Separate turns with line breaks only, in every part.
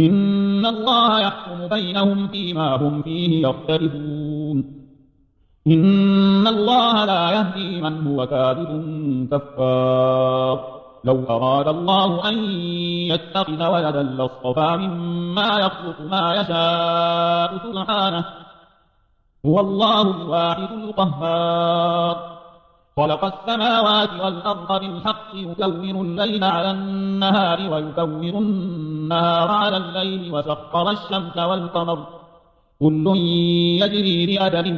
إن الله يحكم بينهم فيما هم فيه يختلفون. إن الله لا يهدي من هو كاذب كفار. لو أراد الله أن يتخذ ولدا لاصطفى مما يخلق ما يشاء سبحانه. هو الله الواحد القهار. خلق السماوات والأرض بالحق يكون الليل على النهار ويكون النهار على الليل وسخر الشمس والقمر. كل يجري بأجل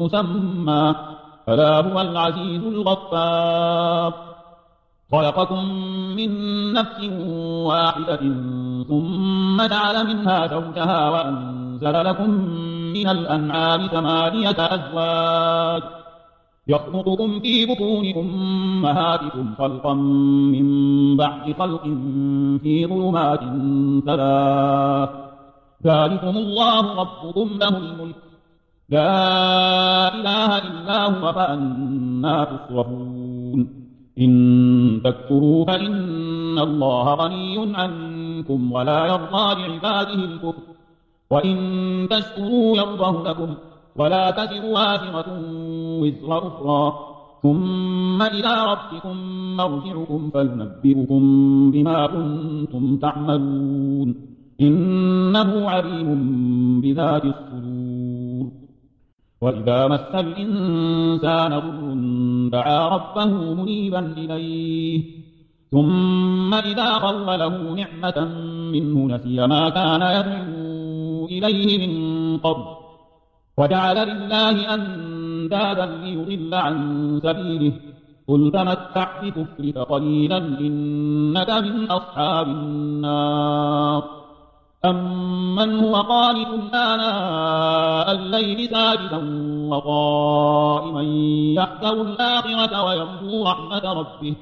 مسمى. فلا هو العزيز الغفار. خلقكم من نفس واحدة ثم جعل منها زوجها وأنزل لكم من الأنعام ثمانية أزواج. يخلقكم في بطون أمهاتكم خلقا من بعد خلق في ظلمات ثلاث. ذلكم الله ربكم له الملك. لا إله إلا هو فأنا تصرفون إن تكفروا فإن الله غني عنكم ولا يرضى لعباده الكفر. وإن تشكروا يرضه لكم. ولا تزر وازرة وزر أخرى. ثم إلى ربكم مرجعكم فينبئكم بما كنتم تعملون. إنه عليم بذات الصدور. وإذا مس الإنسان ضر دعا ربه منيبا إليه. ثم إذا خوله نعمة منه نسي ما كان يدعو إليه من قبل. وجعل لله أندادا ليضل عن سبيله. قل تمتع بكفرك قليلا إنك من أصحاب النار. أمن هو قانت آناء الليل ساجدا وقائما يحذر الآخرة ويرجو رحمة ربه.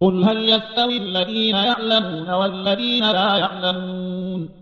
قل هل يستوي الذين يعلمون والذين لا يعلمون؟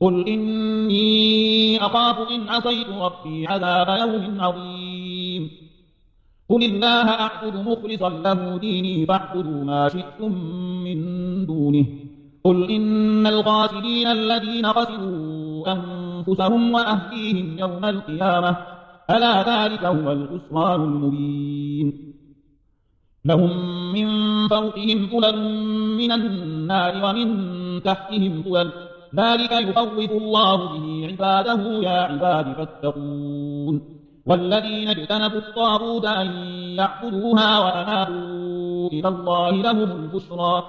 قل إني أخاف إن عصيت ربي عذاب يوم عظيم قل الله أعبد مخلصا له ديني فاعبدوا ما شئتم من دونه قل إن الغاسلين الذين خسروا أنفسهم وأهليهم يوم القيامة ألا ذلك هو الخسران المبين لهم من فوقهم ظلل من النار ومن تحتهم ظلل ذلك يخوف الله به عباده يا عباد فاتقون. والذين اجتنبوا الطاغوت أن يعبدوها وأنابوا إلى الله لهم البشرى.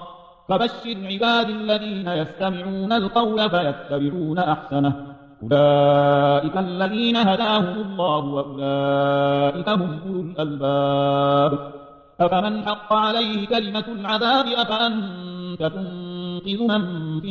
فبشر عباد الذين يستمعون القول فيتبعون أحسنه. أولئك الذين هداهم الله وأولئك هم أولو الألباب. أفمن حق عليه كلمة العذاب أفأنت تنقذ من في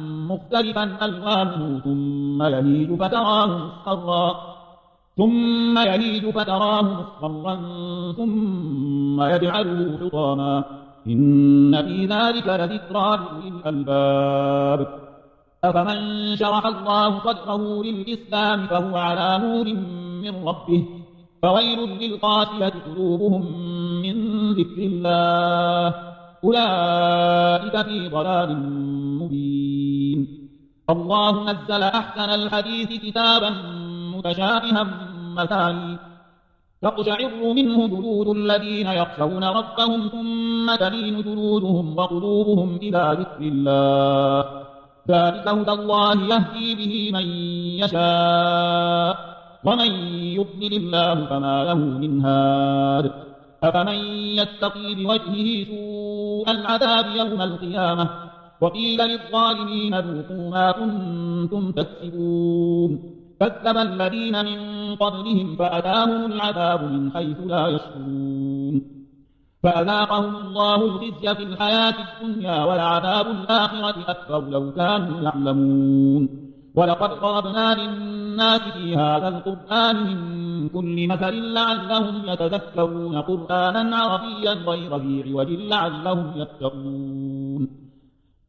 مختلفا ألوانه ثم يهيج فتراه مصفرا. ثم يهيج فتراه مصفرا ثم يجعله حطاما. إن في ذلك لذكرى للألباب. أفمن شرح الله صدره للإسلام فهو على نور من ربه. فويل للقاسية قلوبهم من ذكر الله. أولئك في ضلال الله نزل أحسن الحديث كتابا متشابها مثاني. تقشعر منه جلود الذين يخشون ربهم ثم تلين جلودهم وقلوبهم إلى ذكر الله. ذلك هدى الله يهدي به من يشاء ومن يضلل الله فما له من هاد. أفمن يتقي بوجهه سوء العذاب يوم القيامة؟ وقيل للظالمين ذوقوا ما كنتم تكسبون. كذب الذين من قبلهم فأتاهم العذاب من حيث لا يشعرون. فأذاقهم الله الخزي في الحياة الدنيا والعذاب الآخرة أكبر لو كانوا يعلمون. ولقد ضربنا للناس في هذا القرآن من كل مثل لعلهم يتذكرون قرآنا عربيا غير ذي عوج لعلهم يتقون.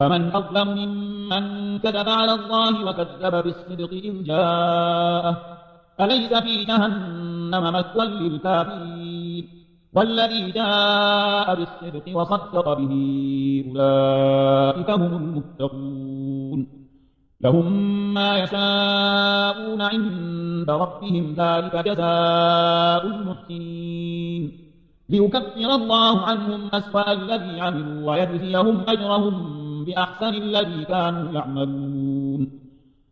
فمن أظلم ممن كذب على الله وكذب بالصدق إذ جاءه أليس في جهنم مثوى للكافرين؟ والذي جاء بالصدق وصدق به أولئك هم المتقون. لهم ما يشاءون عند ربهم ذلك جزاء المحسنين. ليكفر الله عنهم أسوأ الذي عملوا ويجزيهم أجرهم بأحسن الذي كانوا يعملون.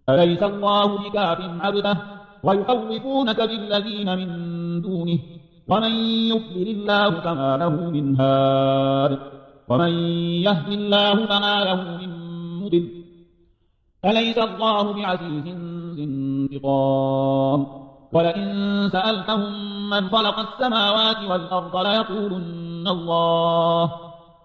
أليس الله بكاف عبده ويخوفونك بالذين من دونه؟ ومن يضلل الله فما له من هاد. ومن يهد الله فما له من مضل. أليس الله بعزيز ذي انتقام؟ ولئن سألتهم من خلق السماوات والأرض ليقولن الله.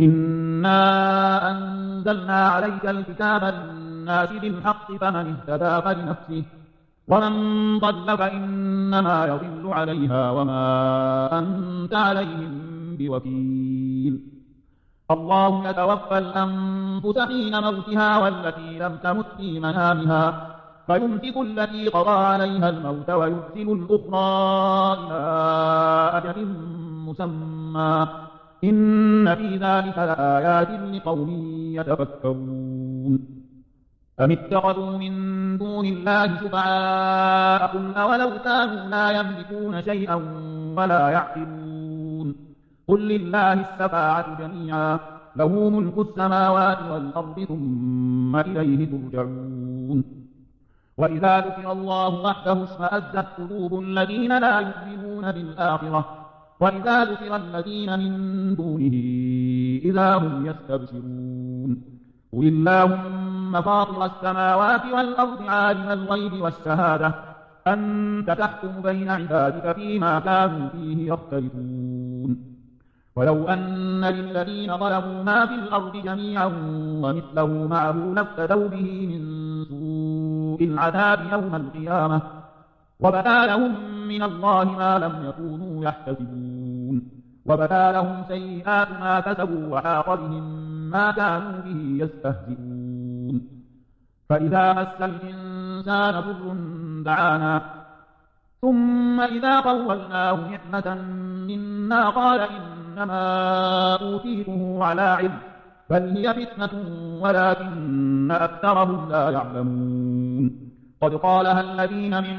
إنا أنزلنا عليك الكتاب للناس بالحق فمن اهتدى فلنفسه ومن ضل فإنما يضل عليها وما أنت عليهم بوكيل. الله يتوفى الأنفس حين موتها والتي لم تمت في منامها فيمسك التي قضى عليها الموت ويرسل الأخرى إلى أجل مسمى إن في ذلك لآيات لقوم يتفكرون. أم اتخذوا من دون الله شفعاء قل أولو كانوا لا يملكون شيئا ولا يعقلون. قل لله السفاعة جميعا له ملك السماوات والأرض ثم إليه ترجعون. وإذا ذكر الله وحده اشمأزت قلوب الذين لا يؤمنون بالآخرة ذكر الذين من دونه إذا هم يستبشرون قل اللهم فاطر السماوات والأرض عالم الغيب والشهادة أنت تحكم بين عبادك فيما كانوا فيه يختلفون ولو أن للذين ظلموا ما في الأرض جميعا ومثله معه لافتدوا به من سوء العذاب يوم القيامة وبدا لهم من الله ما لم يكونوا يحتسبون. وبدا لهم سيئات ما كسبوا وحاق بهم ما كانوا به يستهزئون. فإذا مس الإنسان ضر دعانا. ثم إذا قولناه نعمة منا قال إنما أوتيته على علم بل هي فتنة ولكن أكثرهم لا يعلمون. قد قالها الذين من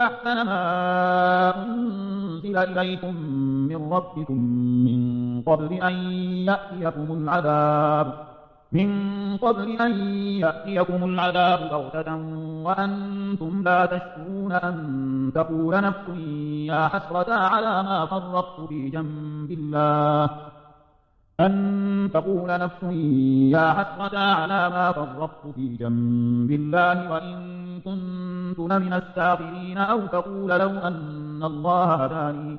أحسن ما أنزل إليكم من ربكم من قبل أن يأتيكم العذاب من قبل أن يأتيكم العذاب بغتة وأنتم لا تشكرون أن تقول نفس يا حسرة على ما فرطت في جنب الله أن تقول نفس يا حسرة على ما فرطت في جنب الله وإن كنت لمن الساخرين أو تقول لو أن الله هداني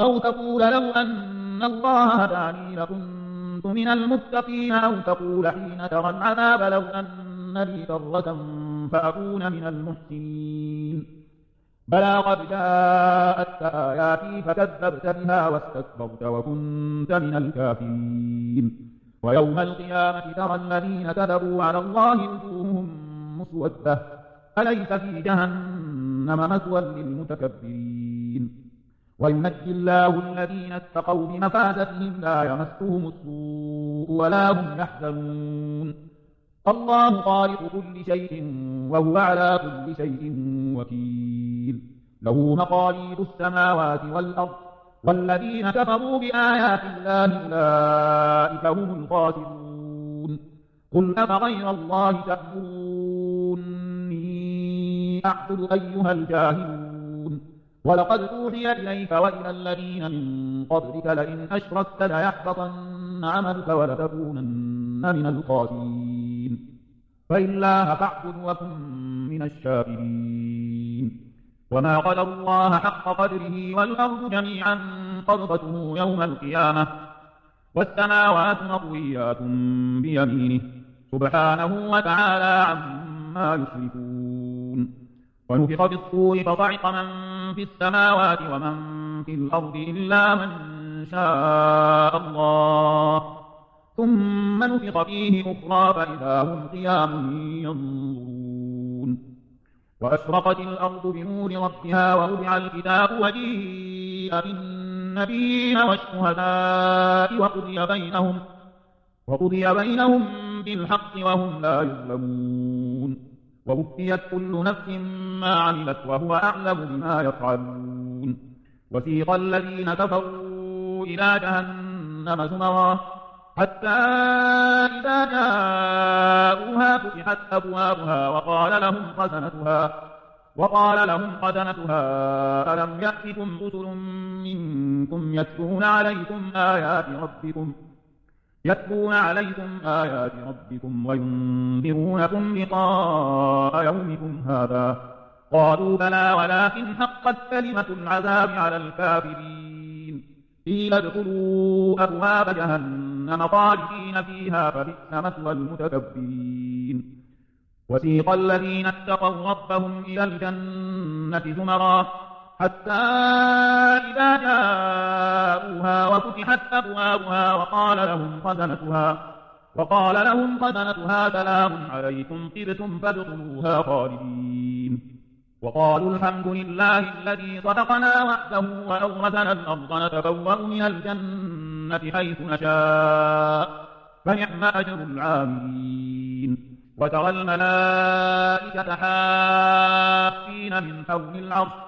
أو تقول لو أن الله هداني لكنت كنت من المتقين أو تقول حين ترى العذاب لو أن لي كرة فأكون من المحسنين بلى قد جاءتك آياتي فكذبت بها واستكبرت وكنت من الكافرين ويوم القيامة ترى الذين كذبوا على الله وجوههم مسودة أليس في جهنم مثوى للمتكبرين. وينجي الله الذين اتقوا بمفازتهم لا يمسهم السوء ولا هم يحزنون. الله خالق كل شيء وهو على كل شيء وكيل. له مقاليد السماوات والأرض. والذين كفروا بآيات الله أولئك هم الخاسرون. قل أفغير الله تأمروني أعبد أيها الجاهلون. ولقد أوحي إليك وإلى الذين من قبلك لئن أشركت ليحبطن عملك ولتكونن من الخاسرين فإلا فاعبد وكن من الشاكرين. وما قدر الله حق قدره والأرض جميعا قبضته يوم القيامة. والسماوات مطويات بيمينه. سبحانه وتعالى عما يشركون. ونفخ بالصور فضعق من في السماوات ومن في الأرض إلا من شاء الله. ثم نفق فيه أخرى فإذا هم قيام ينظرون. وأشرقت الأرض بنور ربها ووضع الكتاب وجيء بالنبيين والشهداء وقضي بينهم وقضي بينهم بالحق وهم لا يظلمون. ووفيت كل نفس ما عملت وهو أعلم بما يفعلون. وسيق الذين كفروا إلى جهنم زمرا. حتى إذا جاءوها فتحت أبوابها وقال لهم خزنتها وقال لهم خزنتها ألم يأتكم رسل منكم يتلون عليكم آيات ربكم ۖ؟ يتلون عليكم آيات ربكم وينذرونكم لقاء يومكم هذا. قالوا بلى ولكن حقت كلمة العذاب على الكافرين. قيل ادخلوا أبواب جهنم خالدين فيها فبئس مثوى المتكبرين. وسيق الذين اتقوا ربهم إلى الجنة زمرا حتى إذا جاءوها وفتحت أبوابها وقال لهم خزنتها وقال لهم خزنتها سلام عليكم طبتم فادخلوها خالدين. وقالوا الحمد لله الذي صدقنا وحده وأورثنا الأرض نتبوأ من الجنة حيث نشاء فنعم أجر العاملين. وترى الملائكة حافين من حول العرش